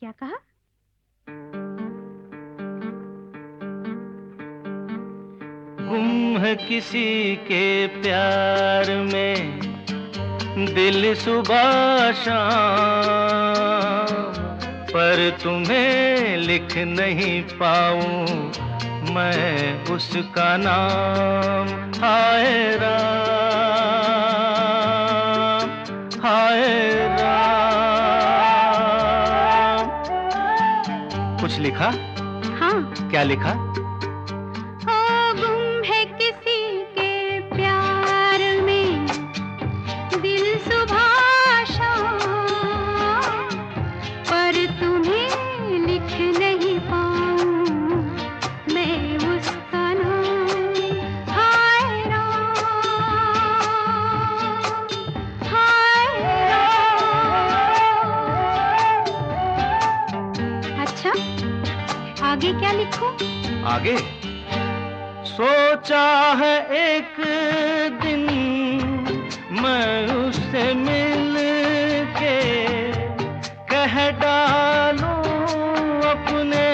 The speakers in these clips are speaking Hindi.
क्या कहा? गुम है किसी के प्यार में, दिल सुबह शाम, पर तुम्हें लिख नहीं पाऊँ मैं उसका नाम। आए कुछ लिखा? हाँ। क्या लिखा? आगे क्या लिखूं? आगे? सोचा है एक दिन मैं उससे मिल के कह डालूं अपने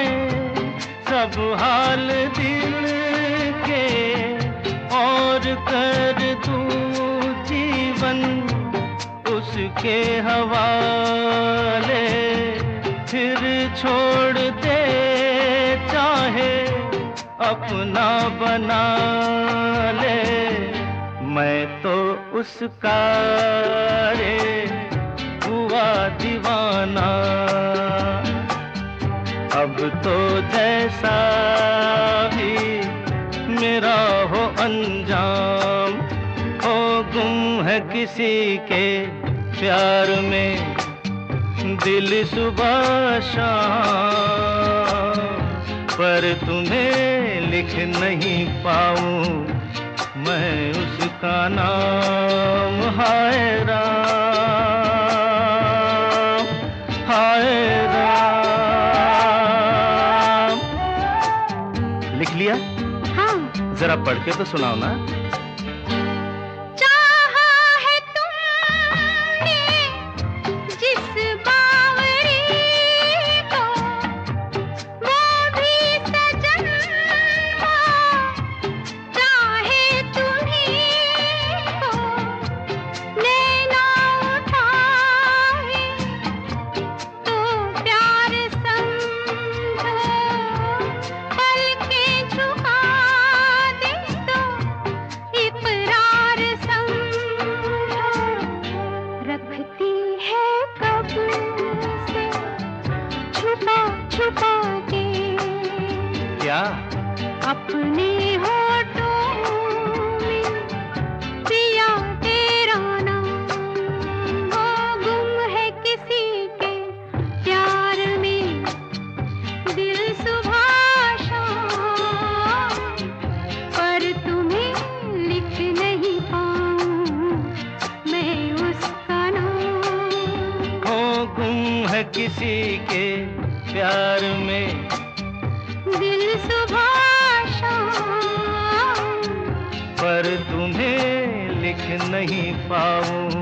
सब हाल दिल के और कर दूँ जीवन उसके हवाले, फिर छोड़ दे अपना बना ले। मैं तो उसका रे, हुआ दीवाना। अब तो जैसा भी मेरा हो अंजाम, हो गुम है किसी के प्यार में। दिल सुबह शाम पर तुम्हें लिख नहीं पाऊँ। मैं उसका नाम हाय राम हाय राम। लिख लिया? हाँ। जरा पढ़ के तो सुनाओ ना। छुपा के क्या? अपने होठों में पिया तेरा नाम। वो गुम है किसी के प्यार में। दिल सुबह शाम पर तुम्हें लिख नहीं पाऊँ मैं उसका नाम। हो गुम है किसी के प्यार में। दिल सुबह शाम। पर तुम्हें लिख नहीं पाऊँ।